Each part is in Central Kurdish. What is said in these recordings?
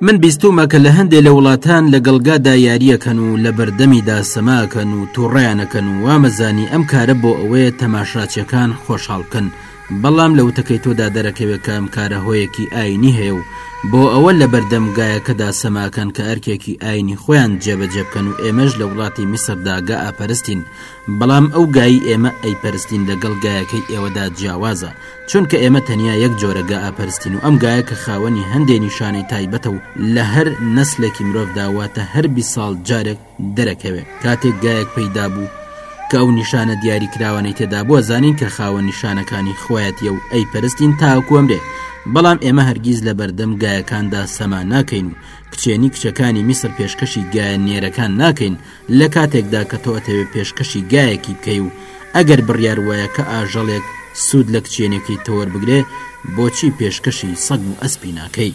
من بیستوومە کە لە هەندێ لە وڵاتان لە گەڵگادا یارییەکەن و لە بەردەمیدا سەماکەن و تووڕیانەکەن و وامەزانی ئەم کارە بۆ ئەوەیە تەماشاچیەکان خۆشحاڵ بکەن بەڵام لە وتەکەی تۆدا دەرەکەوێ کە ئەم کارە هۆیەکی ئاینی هەیە و بۆ ئەوە لە بەردەم گایەکەدا سەماکەن کە ئەرکێکی ئاینی خۆیان جێبەجێ بکەن و ئێمەش لە وڵاتی میسردا گا پەرستین بەڵام ئەو گای ئێمە ئەیپەرستین لەگەڵ گایەکەی ئێوەدا جیاوازە، چونکە ئێمە تەنیا یەک جۆرە گا ئەپەرستین و ئەم گایە کە خاوەنی هەندێ نیشانەی تایبەتە و لە هەر نەسلێکی مرۆڤدا واتە هەر بیست ساڵ جارێک دەرەکەوێ کاتێک گایەک پەیدا بوو کە ئەو نیشانە دیاری کراوانەی تێدا بووە زانین کە خاوەن نیشانەکانی خۆیەتیە و ئەیپەرستین تاوەکو ئەمرێ بەڵام ئێمە هەرگیز لە بەردەم گایەکاندا سەما ناکەین و کچێنی کچەکانی میسر پێشکەشی گایە نێرەکان ناکەین لە کاتێکدا کە تۆ ئەتەوێ پێشکەشی گایەکی بکەی و ئەگەر بڕیار وایە کە ئاژەڵێک سوود لە کچێنێکی تۆ وەربگرێ بۆچی پێشکەشی سەگ و ئەسپی ناکەی؟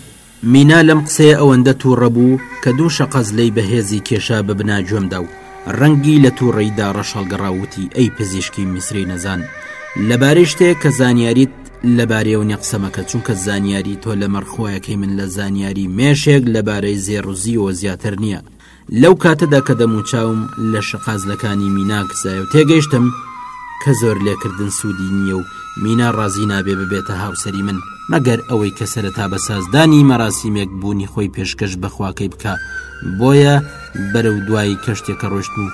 مینا لەم قسەیە ئەوەندە تووڕە بوو کە دوو شەقەز لێی بەهێزی کێشا بە بنا گوێمدا و ڕەنگی لە تووڕەی دا ڕەش هەڵگەڕا و وتی ئەی پزیشکی میسری نەزان لە بارەی شتێک کە زانیاریت لە بارەیەوە نیە قسە مەکە چونکە زانیاری تۆ لە مەڕخۆیەکەی من لە زانیاری مێشێک لە بارەی زێڕ و زیوەوە زیاتر نیە لەو کاتەدا کە دەموچاوم لە شقازلەکانی مینا گزایەو تێگەیشتم کە زۆر لێکردن سوودی نییە و مینا ڕازی نابێ ببێتە هاوسەری من مەگەر ئەوەی کە سەرەتا بە سازدانی مەراسیمێک بوونی خۆی پێشکەش بە خواکەی بکا بۆیە بەرەو دوایی کەشتێکە ڕۆشت و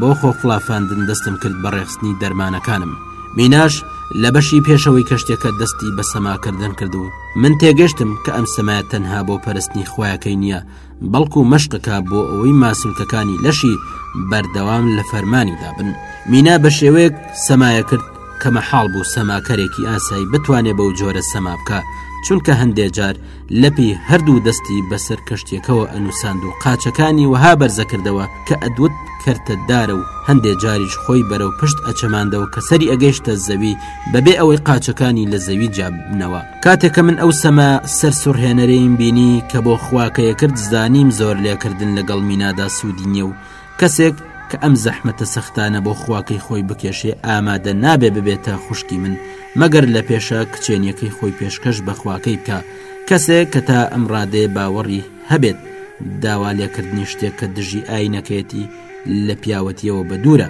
بۆ خۆخڵافاندن دەستم کرد بە ڕێخستنی دەرمانەکانم میناش لە بەشی پێشەوەی کەشتێکە دەستی بە سەماکردن کرد و من تێگەشتم کە ئەم سەمایە تەنها بۆ پەرستنی خویەکەی نییە بەڵکو مەشقەکە بۆ ئەوەی ماسولکەکانی لەشی بەردەوام لە فەرمانیدا بن مینا بە شێوەیەک سەمایە کرد کە مەحاڵ بوو سەماکەرێکی ئاسایی بتوانێت بەو جۆرە سەما بکە چونکە هەندێ جار لەپی هەردوو دەستی بەسەر کەشتیەکەەوە ئەنووساند و قاچەکانی وەها بەرزەکردەوە کە ئەدوت کەرتەدارە و هەندێ جاریش خۆی بەرەو پشت ئەچەماندەوە کە سەری ئەگەیشتە زەوی بەبێ ئەوەی قاچەکانی لە زەوی جابنەوە کاتێک کە من ئەو سەما سەر سوڕهێنەرەیم بینی کە بۆ خواکەیە کرد زانیم زۆر لێکردن لەگەڵ مینادا سوودی نییە و کەسێک کە ئەم زەحمەتە سەختانە بۆ خواکەی خۆی بکێشێ ئامادە نابێ ببێتە خوشکی من مەگەر لە پێشە کچێنیەکەی خۆی پێشکەش بەخواکەی بکە کەسێک کە تا ئەم ڕادێ باوەڕی هەبێت داوا لێکردنی شتێک کە دژی ئاینەکەیەتی لە پیاوەتیەوە بە دوورە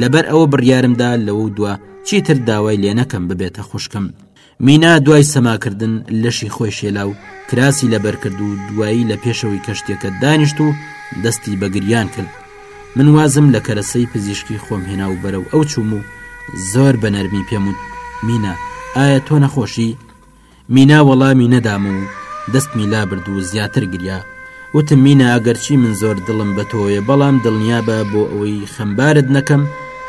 لەبەر ئەوە بڕیارمدا لەوە دووە چیتر داوای لێ نەکەم ببێتە خوشکم مینا دوای سەماکردن لەشی خۆی شێلا و کراسی لەبەرکرد و دوایی لە پێشەوەی کەشتێکە دانیشت و دەستی بەگریان کرد من وازم لە کەرەسەی پزیشکی خۆم هێنا و بەرەو ئەو چوم و زۆر بە نەرمی پێم و مینا ئایا تۆ نەخۆشی مینا وەڵامی نەدام و دەستمی لابرد و زیاتر گریا وتم مینا ئەگەرچی من زۆر دڵم بە تۆیە بەڵام دڵنیابە بۆ ئەوەی خەمبارت نەکەم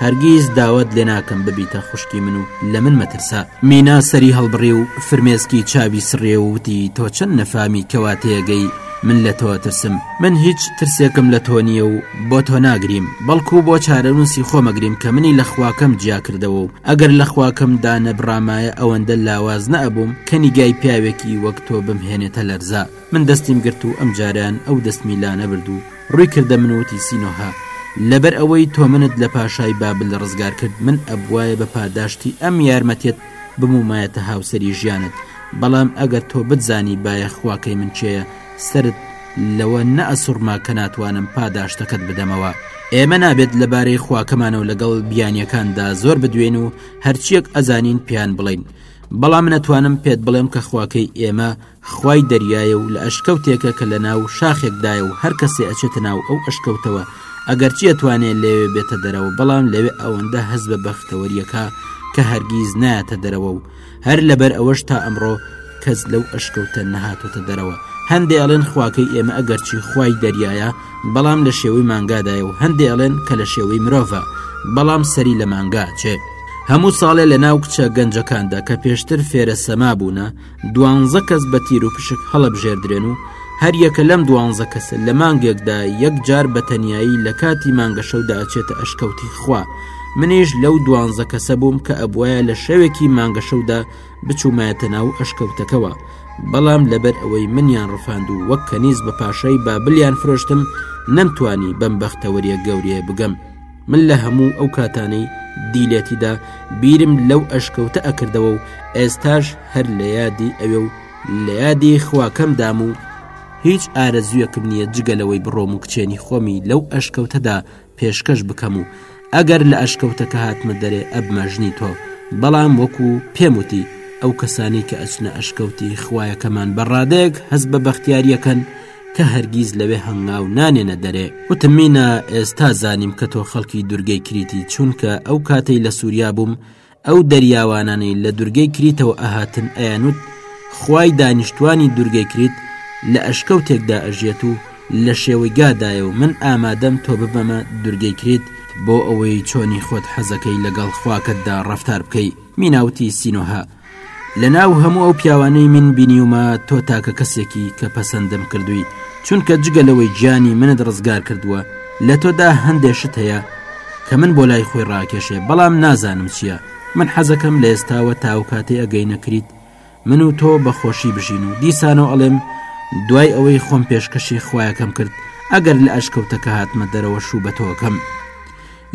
هەرگیز داوات لێ ناکەم ببیتە خوشکی من و لە من مەترسە. مینا سەری هەڵبڕی و فرمێسکی چاوی سڕی و وتی تۆ چەند نەفامی کەوا تێگەی من لە تۆ ئەترسم من هیچ ترسێکم لە تۆ نییە و بۆ تۆ ناگریم بەڵکو بۆ چارەنووسی خۆم ئەگریم کە منی لە خواکەم جیا کردەوە و ئەگەر لە خواکەم دانەبڕامایە ئەوەندە لاواز نەئەبووم کە نیگای پیاوێکی وەک تۆ بمهێنێتە لەرزە. من دەستیم گرت و ئەم جارەیان ئەو دەستمی لا نەبرد و ڕووی کردە من و وتی، سینۆهە! لەبەر ئەوەی تۆ منت لە پاشای بابل ڕزگار کرد، من ئەبوایە بە پاداشتی ئەم یارمەتیەت ببوومایەتە هاوسەری ژیانت، بەڵام ئەگەر تۆ بتزانیبایە خواکەی من کێیە، سەرت لەوە نەئەسوڕما کە ناتوانم پاداشتەکەت بدەمەوە. ئێمە نابێت لەبارەی خواکەمانەوە لەگەڵ بیانیەکاندا زۆر بدوێین و هەرچیەک ئەزانین پێیان بڵێین، بەڵام من ئەتوانم پێت بڵێم کە خواکەی ئێمە خوای دەریایە و لە ئەشکەوتێکە کە لەناو شاخێکدایە و هەر کەسێ ئەچێتە ناو ئەو ئەشکەوتەوە ئەگەرچی ئەتوانێ لەوێ بێتە دەرەوە بەڵام لەوێ ئەوەندە هەست بە بەختەوەریەکا کە هەرگیز نایەتە دەرەوە و هەر لەبەر ئەوەش تا ئەمڕۆ کەس لەو ئەشکەوتە نەهاتۆتە دەرەوە هەندێ ئەڵێن خواکەی ئێمە ئەگەرچی خوای دەریایە بەڵام لە شێوەی مانگادایە و هەندێ ئەڵێن کە لە شێوەی مرۆڤە بەڵام سەری لە مانگا چێ هەموو ساڵێ لە ناو کچە گەنجەکاندا کە پێشتر فێرە سەما بوونە دوانزە کەس بە تیروپشک هەڵەبژێردرێن و هەریەکە لەم دوانزە کەسە لە مانگێکدا یەک جار بە تەنایی لە کاتی مانگە شەودا ئەچێتە ئەشکەوتی خوا منیش لەو دوانزە کەسە بووم کە ئەبواە لە شەوێکی مانگە شەودا بچوومایەتە ناو ئەشکەوتەکەەوە بەڵام لەبەر ئەوەی منیان ڕفاند و وەک کەنیز بە پاشای بابلیان فرۆشتم نەمتوانی بەم بەختەوەریە گەورەیە بگەم من لە هەموو ئەو کاتانەی دیلێتیدا بیرم لەو ئەشکەوتە ئەکردەوە و ئێستاش هەر لە یادی ئەوێ و لە یادی خواکەم دام و هیچ ئارەزویەکم نییە جگەلەوەی بڕۆم و کچێنی خۆمی لەو ئەشکەوتەدا پێشکەش بکەم و ئەگەر لە ئەشکەوتەکە هاتمە دەرێ ئەبمەژنی تۆ بەڵام وەکو پێم وتی ئەو کەسانی کە ئەچنە ئەشکەوتی خویەکەمان بە ڕادێک هەز بە بەختیاریەکەن کە هەرگیز لەوێ هەنگاو نانێنە دەرێ وتم مینا ئێستا زانیم کە تۆ خەڵکی دورگەی کریتی چونکە ئەو کاتەی لە سووریا بووم ئەو دەریاوانانەی لە دورگەی کریتەوە ئەهاتن ئەیانوت خوای دانیشتوانی دورگەی کریت لە ئەشکەوتێکدا ئەژێت و لە شێوەی گادایە و من ئامادەم تۆ ببەمە دورگەی کریت بۆ ئەوەی چۆنی خۆت حەزەکەی لەگەڵ خواکەتدا ڕفتار بکەی میناوتی سینۆها لە ناو هەموو ئەو پیاوانەی من بینیومە تۆ تاکە کەسێکی کە پەسەندم کردووی چونکە جگە لەوەی گیانی منت ڕزگار کردووە لە تۆدا هەندێ شت هەیە کە من بۆ لای خۆی ڕاکێشێ بەڵام نازانم چییە من حەزەکەم لە ئێستاوە تاو کاتێ ئەگەی نەکریت من و تۆ بە خۆشی بژین و دیسانەوە ئەڵێم دوای ئەوەی خۆم پێشکەشی خویەکەم کرد ئەگەر لە ئەشکەوتەکە هاتمە دەرەوە شوو بەتەوەکەم.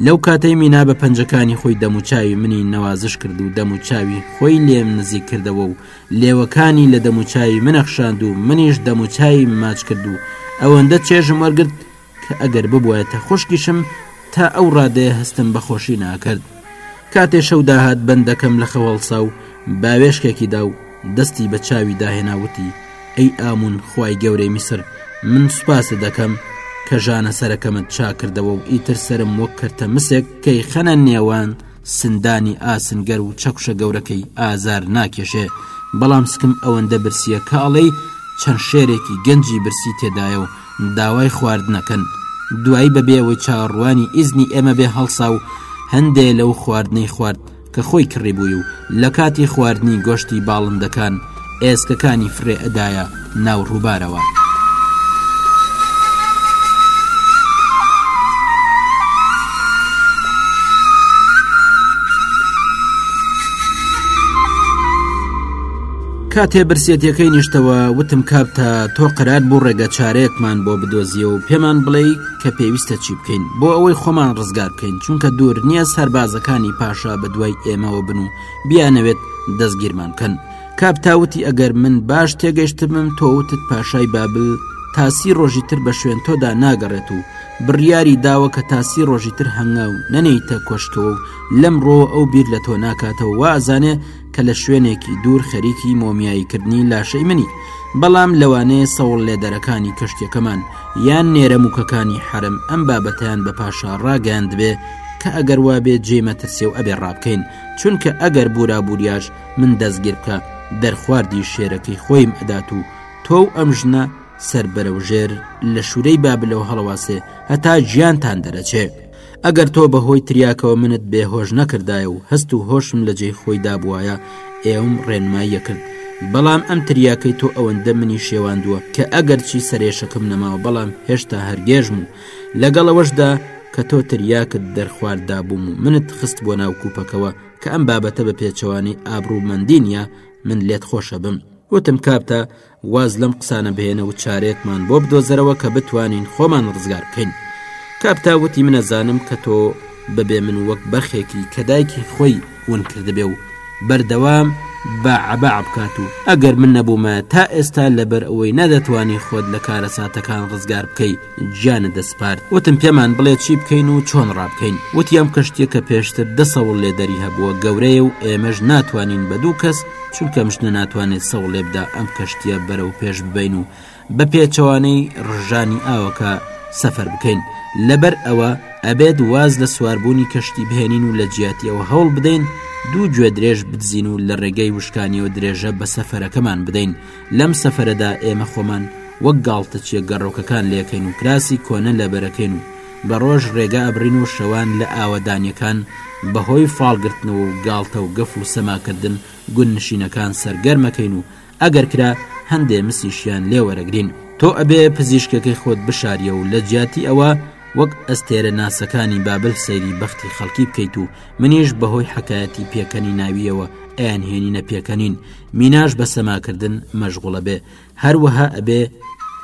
لەو کاتەی مینا بە پەنجەکانی خۆی دەموچاوی منی نەوازش کرد و دەموچاوی خۆی لێم نزیک کردەوە و لێوەکانی لە دەموچاوی منەخشاند و منیش دەموچاوی ماچ کرد و ئەوەندە چێژم وەرگرت کە ئەگەر ببوایەتە خوشکیشم تا ئەو ڕادەیە هەستم بەخۆشی ناکرد کاتێ شەو داهات بەندەکەم لە خەوەڵسا و باوێشکێکی دا و دەستی بە چاوی داهێنا وتی، ئەی ئامون خوای گەورەی میسر، من سوپاست دەکەم کە ژانە سەرەکەمت چاک کردەوە و ئیتر سەرم وەک کەرتەمسێک کەی خەنە نێوان سندانی ئاسنگەر و چەکوشە گەورەکەی ئازار ناکێشێ، بەڵام سکم ئەوەندە برسییە کە ئەڵێی چەند شێرێکی گەنجی برسی تێدایە و داوای خواردنەکەن. دوایی بەبێ ئەوەی چاوەڕوانی ئیزنی ئێمە بێ هەڵسا و هەندێ لەو خواردنەی خوارد. کە خۆی کڕیبووی و لەکاتی خواردنی گۆشتی باڵندەکان ئێسکەکانی فرێ ئەدایە ناو ڕووبارەوە. کاتێ برسێتیەکەی نیشتەوە وتم کاپ تا تۆ قەرار بوو ڕێگە چارەیەکمان بۆ بدۆزیەوە پێمان بڵێی کە پێویستە چی بکەین بۆ ئەوەی خۆمان ڕزگار بکەین چونکە دوور نییە سەربازەکانی پاشا بە دوای ئێمەوە بن و بیانەوێت دەستگیرمان بکەن کاپتاوتی ئەگەر من باش تێگەشتبم تۆوتت پاشای بابل تاسی ڕۆژی تر بە شوێن تۆدا ناگەڕێت و بڕیاری داوە کە تاسی ڕۆژی تر هەنگاو نەنیتە کۆشکەوە و لەم ڕۆ ئەو بیر لە تۆ ناکاتەوە وازانێ کە لە شوێنێکی دوور خەریکی مۆمیایی کردنی لاشەی منی بەڵام لەوانەیە سەوڵ لێدەرەکانی کەشتەکەمان یان نێرە موکەکانی حرم ئەم بابەتیان بە پاشا ڕاگەاندبێ کە ئەگەر وابێ جێ مەترسێ و ئەبێ ڕابکەین چونکە ئەگەر بورابوریاش من دەستگیر بکە دەرخواردی شێرەکەی خۆیم ئەدات و تۆ و ئەم ژنە سەر بەرەو ژێر لە شوورەی بابلەوە هەڵەواسێ هەتا گیانتان دەرەچێ ئەگەر تۆ بە هۆی تریاکەوە منت بێ هۆش نەکردایە و هەست و هۆشم لە جێی خۆی دابواە ئێوم ڕێنماییە کرد بەڵام ئەم تریاکەی تۆ ئەوەندە منی شێواندووە کە ئەگەرچی سەرێشەکەم نەماوە بەڵام هێشتا هەرگێژم و لەگەڵەوەشدا کە تۆ تریاکت دەرخوارد دابووم و منت خست بۆ ناو کوپەکەوە کە ئەم بابەتە بە پێچەوانەی ئابروومەندی نیە من لێت خۆشە بم وتم کاپتە واز لەم قسانە بهێنە و چارەیەکمان بۆ بدۆزەرەوە کە بتوانین خۆمان ڕزگار بکەین کاپتا وتی منەزانم کە تۆ بەبێ من وەک بەخێکی کە دایکی خۆی ون کردبێ و بەردەوام بە عەبا بکات و ئەگەر من نەبوومە تا ئێستا لەبەر ئەوەی نەدەتوانی خۆت لە کارەساتەکان ڕزگار بکەی گیانت دەسپارد وتم پێمان بڵێ چی بکەین و چۆن ڕابکەین وتی ئەم کەشتیە کە پێشتر دە سەوڵ لێ دەری هەبووە گەورەیە و ئێمەش ناتوانین بە دوو کەس چونکەم ژنە ناتوانێت سەوڵ لێبدا ئەم کەشتیە بەرە و پێش ببین و بە پێچەوانەی ڕژانی ئاوەکە سەفەر بکەین لەبەر ئەوە ئەبێت واز لە سواربوونی کەشتی بهێنین و لە جیاتی ئەوە هەوڵ بدەین دوو گوێ درێژ بدزین و لە ڕێگەی وشکانیەوە درێژە بە سەفەرەکەمان بدەین لەم سەفەرەدا ئێمە خۆمان وەک گاڵتەچیە گەڕۆکەکان لێکەین و کراسی کۆنە لەبەرەکەین و بە ڕۆژ ڕێگە ئەبڕین و شەوان لە ئاوەدانیەکان بە هۆی فاڵ گرتنەوە و گاڵتە و گەف و سەما کردن گوند نشینەکان سەرگەرمەکەین و ئەگەر کرا هەندێ مسیشیان لێ وەرەگرین. تۆ ئەبێ پزیشکەکەی خۆت بشاریە و لە جیاتی ئەوە وەک ئەستێرە ناسەکانی بابل سەیری بەختی خەڵکی بکەیت و منیش بە هۆی حەکایەتی پێکەنیناویەوە ئەیانهێنینە پێکەنین میناش بە سەماکردن مەشغوڵە بێ هەروەها ئەبێ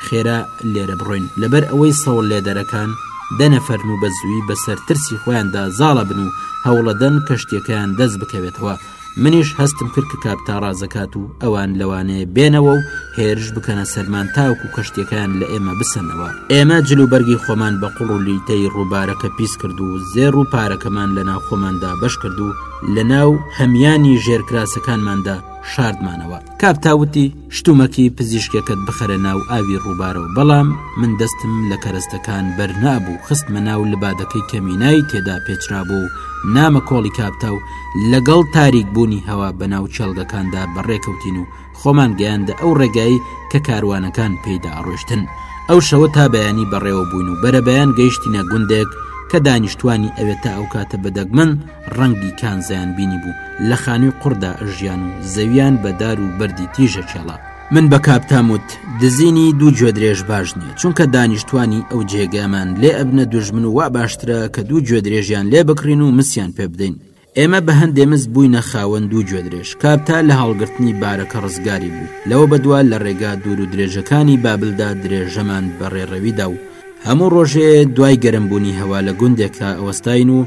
خێرا لێرە بڕۆین لەبەر ئەوەی سەوڵ لێدەرەکان دەنەفەرن و بە زووی بەسەر ترسی خۆیاندا زاڵە بن و هەوڵەدەن کەشتیەکەیان دەست بکەوێتەوە منیش هەستم کرد کە کاپ تا ڕازەکات و ئەوان لەوانەیە بێنەوە و هێرش بکەنە سەرمان تاوکو کەشتەکان لە ئێمە بسەنەوە ئێمە جل و بەرگی خۆمان بە قوڵ و لیتەی ڕووبارەکە پیس کرد و زێر و پارەکەمان لە ناوخۆماندا بەش کرد و لە ناو هەمیانی ژێرکراسەکانماندا شاردمانەوە کاک تاوتی شتومەکی پزیشکەکەت بخەرە ناو ئاوی ڕووبارەوە بەڵام من دەستم لە کەرەستەکان بەرنابوو خستمە ناو لبادەکەی کەمینای تێدا پێچرابوو و نامە کۆڵی کاپتا و لەگەڵ تاریک بوونی هەوا بەناو چێلگەکاندا بەڕێکەوتین و خۆمان گەیاندە ئەو ڕێگایی کە کاروانەکان پێیدا ڕۆشتن ئەو شەوە تا بەیانی بەڕێوە بووین و بەرەبەیان گەیشتینە گوندێک کە دانیشتوانی ئەوێ تا ئەو کاتە بەدەگمەن ڕەنگی کانزایان بینی بوو لە خانووی قڕدا ئەژیان و زەویان بە دار و بەردی تیژە کێڵا من بە کاپتاموت دزینی دوو گوێ درێژ باش نییە چونکە دانیشتوانی ئەو جێگەمان لێ ئەبنە دوژمن و وا باشترە کە دوو گوێ درێژیان لێ بکڕین و مسیان پێ بدەین ئێمە بە هەندێ مز بووینە خاوەن دوو گوێ درێژ کاپتا لە هەڵگرتنی بارەکە ڕزگاری بوو لەوە بەدووە لە ڕێگا دوور و درێژەکانی بابلدا درێژەمان بە ڕێڕەویدا و هەموو ڕۆژێ دوای گەرمبوونی هەوا لە گوندێکا ئەوەستاین و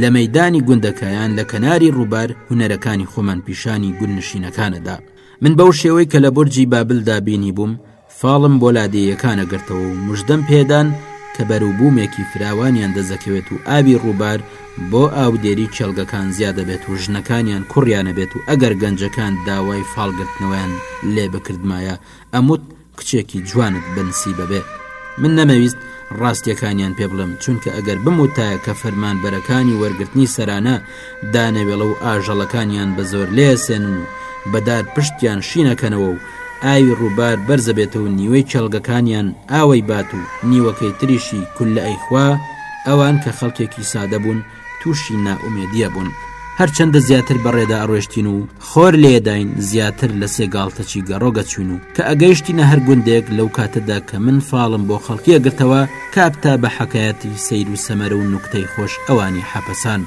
لە مەیدانی گوندەکەیان لە کەناری ڕووبار هونەرەکانی خۆمان پیشانی گوند نشینەکانەدا من بەو شێوەی کە لە بۆرجی بابلدا بینی بووم فاڵم بۆ لادێیەکانە گرتەوە و مژدەم پێدان کە بەروبوومێکی فراوانیان دەزەکەوێت و ئاوی ڕووبار بۆ ئاودێری کێڵگەکان زیادە بێت و ژنەکانیان کوڕیانە بێت و ئەگەر گەنجەکان داوای فاڵگرتنەوەیان لێ بکردمایە ئەموت کچێکی جوانت بەنسیبە بێ من نەمەویست ڕاستیەکانیان پێ بڵم چونکە ئەگەر بموتایە کە فەرمان بەرەکانی وەرگرتنی سەرانە دانەوێڵە و ئاژەڵەکانیان بە زۆر لێسێن و بەدار پشتیان شینەکەنەوە و ئاوی ڕووبار بەرزەبێتە و نیوەی کێڵگەکانیان ئاوەی بات و نیوەکەی تریشی کول لە ئەیخوا ئەوان کە خەڵکێکی سادە بوون تووشی نائومێدیە بوون هەرچەندە زیاتر بەڕێدا ئەڕۆشتین و خۆر لێداین زیاتر لە سێ گاڵتەچی گەڕۆگە چوین و کە ئەگەیشتینە هەر گوندێک لەو کاتەدا کە من فاڵم بۆ خەڵکیە گرتەوە کاپتا بە حکایەتی سیر و سەمەرە و نوکتەی خۆش ئەوانی حەپەسان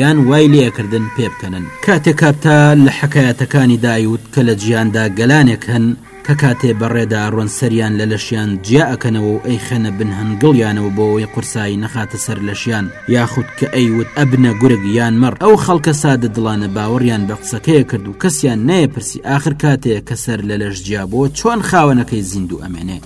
یان وای لەکردن پێبکەنن کاتێک کاپتا لە حکایەتەکانی دایوت کە لە جیاندا گەلانێک هەن کە کاتێ بە ڕێدا ئەڕۆن سەریان لە لەشیان جیا ئەکەنەوە و ئەیخەنە بن هەنگڵیانەوە بۆ ئەوەی قورسایی نەخاتە سەر لەشیان یاخود کە ئەیوت ئەبنە گورگ یان مەڕ ئەو خەڵکە سادە دڵانە باوەڕیان بە قسەکەیە کرد و کەسیان نەیەپرسی ئاخر کاتێ کە سەر لە لەش جیا بووە چۆن خاوەنەکەی زیندوو ئەمێنێ.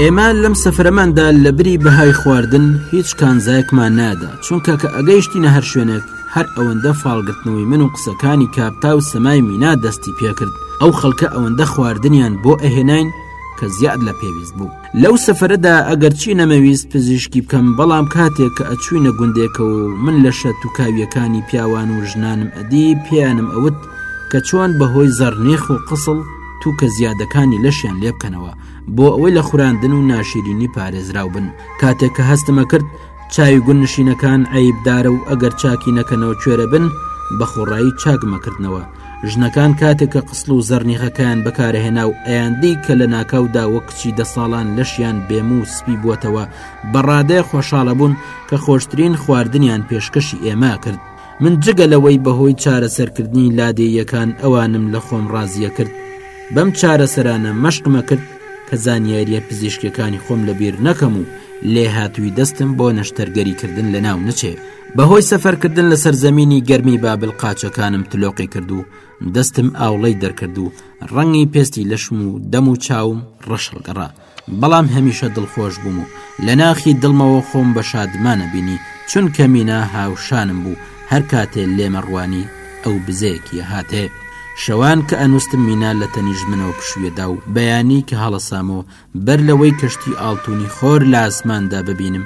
ئێمە لەم سەفرەماندا لە بری بەهای خواردن هیچ کانزایەکمان نادا چونکە کە ئەگەیشتینە هەر شوێنێک هەر ئەوەندە فاڵگرتنەوەی من و قسەکانی کاپتا و سەمای مینا دەستی پێکرد ئەو خەڵکە ئەوەندە خواردنیان بۆ ئەهێناین کە زیاد لە پێویست بوو لەو سەفرەدا ئەگەر چی نەمەویست پزیشکی بکەم بەڵام کاتێک کە ئەچوینە گوندێکەوە و من لە شە توکاویەکانی پیاوان و ژنانم ئەدی پێیانم ئەوت کە چۆن بەهۆی زەڕنیخ و قسڵ تووکە زیادەکانی لەشیان لێبکەنەوە بۆ ئەوەی لە خوراندن و ناشرینی پارێزراو بن کاتێک کە هەستمە کرد چاوی گون نشینەکان عیبدارە و ئەگەر چاکی نەکەنەوە کوێرە بن بە خۆڕایی چاکمەکردنەوە ژنەکان کاتێک کە قسڵ و زەرنیخەکەیان بەکارهێنا و ئەیاندی کە لە ناکاودا وە کچی دە ساڵان لەشیان بێم و سپی بووتەوە بەڕادەیە خۆشحاڵە بوون کە خۆشترین خواردنیان پێشکەشی ئێمە کرد من جگە لەوەی بەهۆی چارەسەرکردنی لادێیەکان ئەوانم لە خۆم ڕازیە کرد بەم چارەسەرانە مەشقمە کرد کە زانیاریە پزیشکەکانی خۆم لەبیر نەکەم و لێ هاتووی دەستم بۆ نەشتەرگەری کردن لە ناو نچێ بەهۆی سەفەرکردن لە سەرزەمینی گەرمی بابل قاچەکانم تلۆقی کرد و دەستم ئاوڵەی دەرکرد و ڕەنگی پێستی لەشم و دەم و چاوم ڕەشڵگەڕا بەڵام هەمیشە دڵخۆش بووم و لە ناخی دڵمەوە خۆم بە شادمانە بینی چونکە مینا هاوشانم بوو هەر کاتێ لێمە ڕوانی ئەو بزەیەکی ئەهاتێ شەوان کە ئەنوستم مینا لە تەنیشت منەوە پشویەدا و بەیانی کە هەڵەسامەوە بەر لەوەی کەشتی ئاڵتونی خۆر لە ئاسماندا ببینم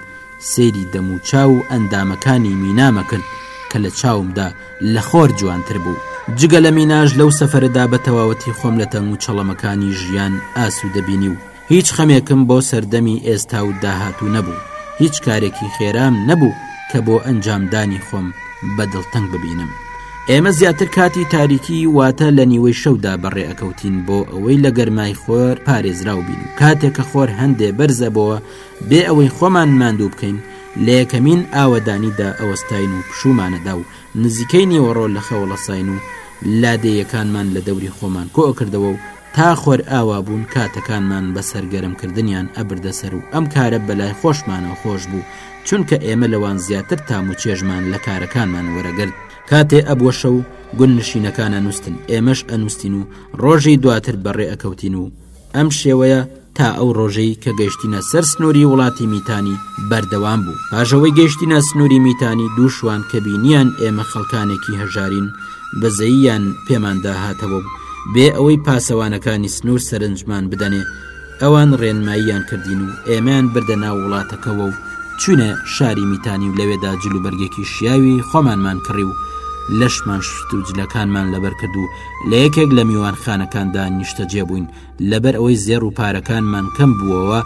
سەیری دەموچاو و ئەندامەکانی مینامە کرد کە لە چاومدا لە خۆر جوانتر بوو. جگە لە میناش لەو سەفەرەدا بە تەواوەتی خۆم لە تەنگوچەڵەمەکانی ژیان ئاسوودە بینی و هیچ خەمێکم بۆ سەردەمی ئێستا و داهاتوو نەبوو، هیچ کارێکی خێرام نەبوو کە بۆ ئەنجامدانی خۆم بە دڵتەنگ ببینم. ئێمە زیاتر کاتی تاریکی واتە لە نیوەی شەودا بەڕێ ئەکەوتین بۆ ئەوەی لە گەرمای خۆر پارێزراو بین و کاتێک کە خۆر هەندێ بەرز ئەبۆوە بێ ئەوەی خۆمان ماندوو بکەین لە یەکەمین ئاوەدانیدا ئەوەستاین و پشوومانەدا و نزیکەی نیوەڕۆ لە خەوەڵەساین و لادێیەکانمان لە دەوری خۆمان کۆکردەوە و تا خۆرئاوابوون کاتەکانمان بە سەرگەرمکردنیان ئەبردە سەر و ئەم کارە بەلای خۆشمانەوە خۆش بوو چونکە ئێمە لەوان زیاتر تام و چێژمان لە کارەکانمان وەرەگرت کاتێ ئەبووە شەو گوندنشینەکان ئەنووستن ئێمەش ئەنووستین و ڕۆژی دواتر بەڕێ ئەکەوتین و ئەم شێوەیە تا ئەو ڕۆژەی کە گەشتینە سەر سنووری وڵاتی میتانی بەردەوام بوو پاژەوەی گەشتینە سنووری میتانی دووشوان کە بینیان ئێمە خەڵکانێکی هەژارین بەزەییان پێماندا هاتەوە و بێ ئەوەی پاسەوانەکانی سنوور سەرنجمان بدەنێ ئەوان ڕێنماییان کردین و ئێمەیان بردە ناو وڵاتەکەەوە و چوینە شاری میتانی و لەوێدا جلوبەرگێکی شیاوی خۆمانمان کڕی و لەشمان شت و جلەکانمان لەبەر کرد و لە یەکێک لە میوانخانەکاندا نیشتەجێ بووین لەبەر ئەوەی زێڕ و پارەکانمان کەم بووەوە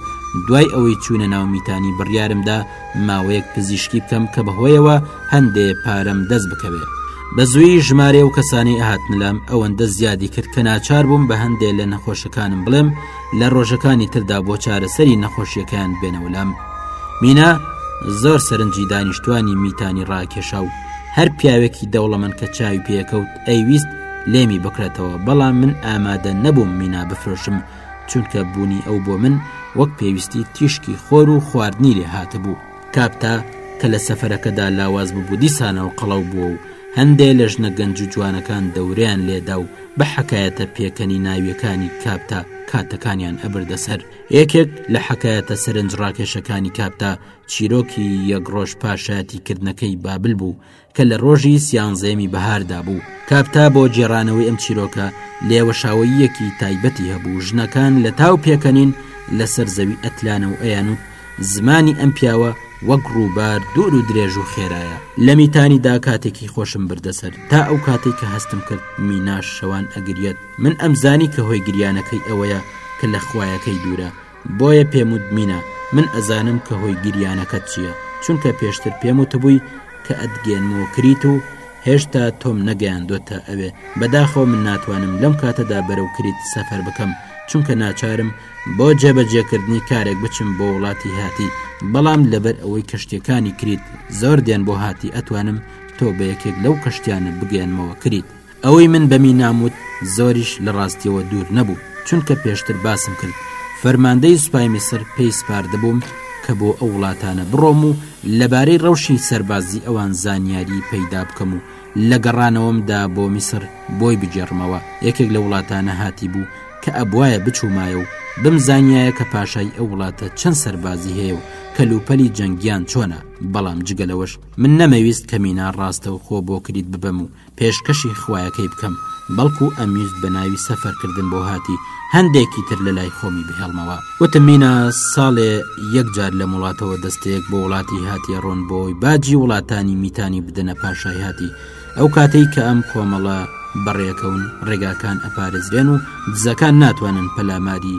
دوای ئەوەی چوونە ناومیتانی بڕیارمدا ماوەیەک پزیشکی بکەم کە بەهۆیەوە هەندێ پارەم دەست بکەوێت بە زووی ژمارە و کەسانی ئاهاتنلام ئەوەندە زیادی کرد کە ناچار بووم بە هەندێ لە نەخۆشەکانم بڵێم لە ڕۆژەکانی تردا بۆ چارەسەری نەخۆشیەکان بێنەوەلام مینا زۆر سەرنجی دانیشتوانی میتانی ڕاکێشا و هەر پیاوێکی دەوڵەمەند کە چاوی پێکەوت ئەیویست لێمی بکرێتەوە بەڵام من ئامادە نەبووم مینا بفرۆشم چونکە بوونی ئەو بۆ من وەک پێویستی تیشکی خۆر و خواردنی لێ هاتبوو کاپتا کە لە سەفەرەکەدا لاواز ببوو دیسانەوە قەڵەو بووە و هەندێ لە ژنە گەنج و جوانەکان دەورەیان لێدا و بە حەکایەتە پێکەنی ناویەکانی کاپتا کاتەکانیان ئەبردە سەر یەکێک لە حەکایەتە سەرنج ڕاکێشەکانی کاپتا چیرۆکی یەک ڕۆژ پاشایەتی کردنەکەی بابل بوو کە لە ڕۆژی سیانزەیەمی بەهاردا بوو، کاپتا بۆ گێڕانەوەی ئەم چیرۆکە لێوەشاوەییەکی تایبەتی هەبوو، ژنەکان لە تاو پێکەنین لەسەر زەوی ئەتلانە و ئەیانوت زمانی ئەم پیاوە وەک ڕووبار دوور و درێژ و خێرایە. لە میتانیدا کاتێکی خۆشم بردە سەر، تا ئەو کاتەی کە هەستم کرد میناش شەوان ئەگریەت، من ئەمزانی کە هۆی گریانەکەی ئەوەیە کە لە خوایەکەی دوورە، بۆیە پێم وت مینە من ئەزانم کە هۆی گریانەکەت چییە چونکە پێشتر پێم وتبووی کە ئەتگێنمەوە کریت و هێشتا تۆم نەگەیاندۆتە ئەوێ بەداخەوە من ناتوانم لەم کاتەدا بەرەو کریت سەفەر بکەم چونکە ناچارم بۆ جێبەجێکردنی کارێک بچم بۆ وڵاتی هاتی بەڵام لەبەر ئەوەی کەشتیەکانی کریت زۆر دێن بۆ هاتی ئەتوانم تۆ بە یەکێک لەو کەشتیانە بگەیەنمەوە کریت ئەوەی من بە مینام وت زۆریش لە ڕاستیەوە دوور نەبوو، چونکە پێشتر باسم کرد فەرماندەی سوپای میسر پێی سپاردبووم کە بۆ ئەو وڵاتانە بڕۆم و لەبارەی ڕەوشی سەربازی ئەوان زانیاری پەیدا بکەم و لە گەڕانەوەمدا بۆ میسر بۆی بگێڕمەوە، یەکێک لە وڵاتانە هاتیبوو کە ئەبوایە بچوومایە و بمزانیایە کە پاشای ئەو وڵاتە چەند سەربازی هەیە و کەلوپەلی جەنگیان چۆنە، بەڵام جگە لەوەش من نەمەویست کە مینا ڕاستەوخۆ بۆ کریت ببەم و پێشکەشی خوایەکەی بکەم بەڵکو ئەمویست بە ناوی سەفەرکردن بۆ هاتی هەندێکی تر لە لای خۆمی بهێڵمەوە وتم مینا ساڵێ یەکجار لە وڵاتەوە دەستەیەک بۆ وڵاتی هاتیە ڕۆن بۆی باجی وڵاتانی میتانی بدەنە پاشای هاتی ئەو کاتەی کە ئەم کۆمەڵە بەڕێکەون ڕێگاکان ئەپارێزرێن و دزەکان ناتوانن پەلاماری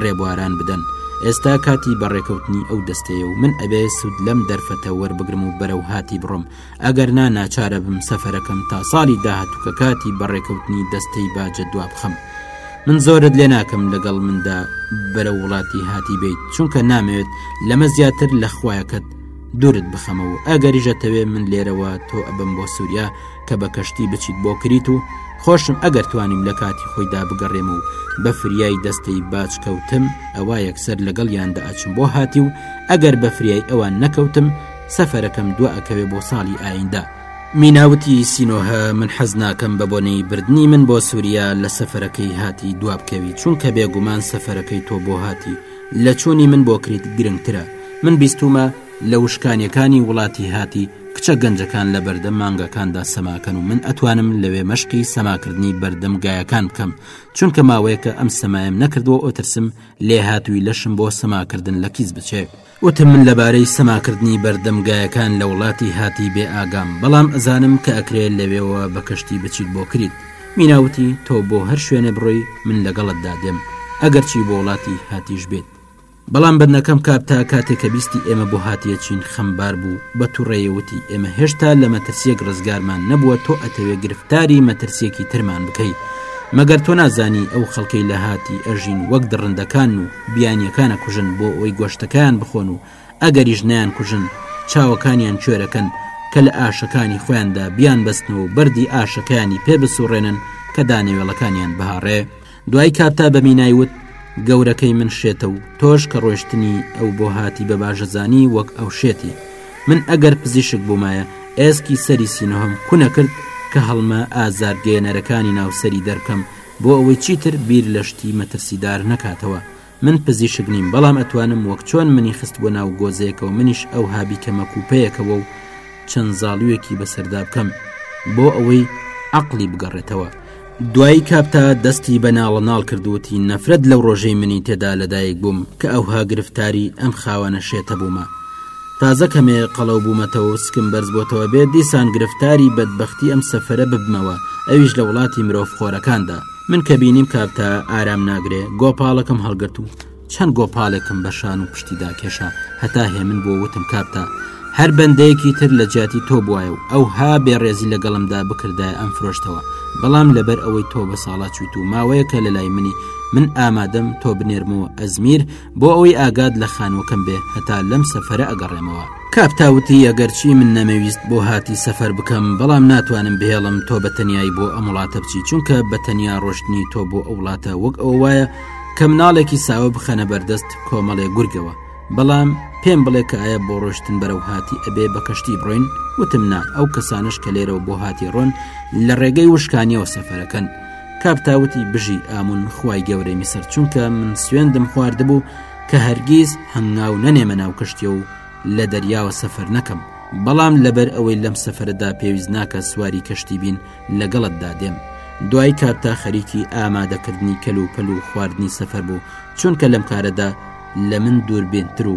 ڕێبواران بدەن ئێستا کاتی بەڕێکەوتنی ئەو دەستەیە و من ئەبێ سوود لەم دەرفەتە وەربگرم و بەرەو هاتی بڕۆم ئەگەر نا ناچارە بم سەفەرەکەم تا ساڵی داهاتوو کە کاتی بەڕێکەوتنی دەستەی باجە دوابخەم من زۆرت لێ ناکەم لەگەڵ مندا بەرە وڵاتی هاتی بیت چونکە نامەوێت لەمە زیاتر لە خویەکەت دوورت بخەمە و ئەگەریژەتەوێ من لێرەوە تۆ ئەبم بۆ سووریا کە بە کەشتی بچیت بۆ کریت و خۆشم ئەگەر توانیم لە کاتی خۆیدا بگەڕێم و بە فریای دەستەی باج کەوتم ئەوە یەکسەر لەگەڵ یاندا ئەچم بۆ هاتی و ئەگەر بە فریای ئەوان نەکەوتم سەفەرەکەم دوا ئەکەوێ بۆ ساڵی ئایندە مینا وتی سینۆهە من حەز ناکەم بە بۆنەی بردننی من بۆ سووریا لە سەفەرەکەی هاتی دوابکەوی چونکە بێگومان سەفەرەکەی تۆ بۆ هاتی لە چوونی من بۆ کریت گرنگترە من بیستومە لە وشکانیەکانی وڵاتی هاتی کچە گەنجەکان لە بەردەم مانگەکاندا سەماکەن و من ئەتوانم لەوێ مەشقی سەماکردنی بەردەم گایەکان بکەم چونکە ماوەیەکە ئەم سەمایم نەکردووە ئۆترسم لێ هاتووی لەشم بۆ سەماکردن لە کیس بچێ وتم من لەبارەی سەماکردنی بەردەم گایەکان لە وڵاتی هاتی بێ ئاگام بەڵام ئەزانم کە ئەکرێ لەوێوە بە کەشتی بچیت بۆ کریت مینا وتی تۆ بۆ هەر شوێنێ بڕۆی من لەگەڵتدا دێم ئەگەر چی بۆ وڵاتی هاتیش بێت بەڵام بەدنەکەم کاپتا کاتێ کە بیستی ئێمە بۆ هاتیە چین خەمبار بوو بە توڕەیی وتی ئێمە هێشتا لە مەترسیەک ڕزگارمان نەبووە تۆ ئەتەوێ گرفتاری مەترسیەکی ترمان بکەی مەگەر تۆ نازانی ئەو خەڵکەی لە هاتی ئەژین وەک دڕندەکان و بیانیەکان ئەکوژن بۆ ئەوی گۆشتەکان بخۆن و ئەگەریش نیان کوژن چاوەکانیان کوێرەکەن کە لە ئاشەکانی خۆیاندا بیان بەستنەوە و بەری ئاشەکانی پێ بسوڕێنن کە دانەوێڵەکانیان بهاڕێ دوای کاپتا بە مینای وت گەورەکەی من شێتە و تۆش کە ڕۆشتنی ئەو بۆ هاتی بە باژەزانی وەک ئەو شێتی من ئەگەر پزیشک بوومایە ئێسکی سەری سینەهۆم کونە کرد کە هەڵمە ئازارگەێنەرەکانی ناوسری دەرکەم بۆ ئەوەی چیتر بیر لە شتی مەترسیدار نەکاتەوە. من پزیشک نیم بەڵام ئەتوانم وەک چۆن منی خست بۆ ناو گۆزەیەکەوە منیش ئەوها بیکەمە کوپەیەکەوە و چەند زاڵویەکی بەسەردا بکەم بۆ ئەوەی عەقڵی بگەڕێتەوە. دوایی کاپتا دەستی بە ناڵەناڵ کرد و وتی، نەفرەت لەو ڕۆژەی منی تێدا لەدایک بووم کە ئەوها گرفتاری ئەم خاوەنە شێتە بوومە. تازە کەمێ قەڵەو بوومەتەوە و سکم بەرز بۆتەوە بێ دیسان گرفتاری بەدبەختی ئەم سەفەرە ببمەوە ئەویش لە وڵاتی مرۆڤ خۆرەکاندا من کە بینیم کاپتا ئارام ناگرێ گۆپاڵەکەم هەڵگرت و چەند گۆپالێکم بە شان و پشتیدا کێشا هەتا هێ من بۆ وتم کاپتا هەر بەندەیەکی تر لە جیاتی تۆ بواە و ئەو ها بێڕێزی لەگەڵمدا بکردای ئەم فرۆشتەوە بەڵام لەبەر ئەوەی تۆ بە ساڵا چویت و ماوەیەکە لە لای منی من ئامادەم تۆ بنێرمەوە ئەزمیر بۆ ئەوەی ئاگات لە خانوەکەم بێ هەتا لەم سەفرە ئەگەڕێمەوە کاپتا وتی ئەگەرچی من نەمەویست بۆ هاتی سەفەر بکەم بەڵام ناتوانم بهێڵم تۆ بە تەنایی بۆ ئەم وڵاتە بچی چونکە بە تەنیا ڕۆشتنی تۆ بۆ ئەو وڵاتە وەک ئەو وایە کە مناڵێکی ساوە بخەنە بەردەست کۆمەڵێ گورگەوە بەڵام پێم بڵێ کە ئایا بۆ ڕۆشتن بەرەو هاتی ئەبێ بە کەشتی بڕۆین وتم نا ئەو کەسانش کە لێرەوە بۆ هاتی ڕۆن لە ڕێگەی وشکانیەوە سەفەرەکەن کاپتا وتی بژی ئامون خوای گەورەی میسر چونکە من سوێندم خواردبوو کە هەرگیز هەنگاو نەنێمە ناو کشتێ و لە دەریاوە سەفەر نەکەم بەڵام لەبەر ئەوەی لەم سەفرەدا پێویست ناکە سواری کەشتی بین لەگەڵتدا دێم دوای کاپتا خەریکی ئامادەکردنی کەل و پەل و خواردنی سەفەر بوو چونکە لەم کارەدا لە من دووربێنتر و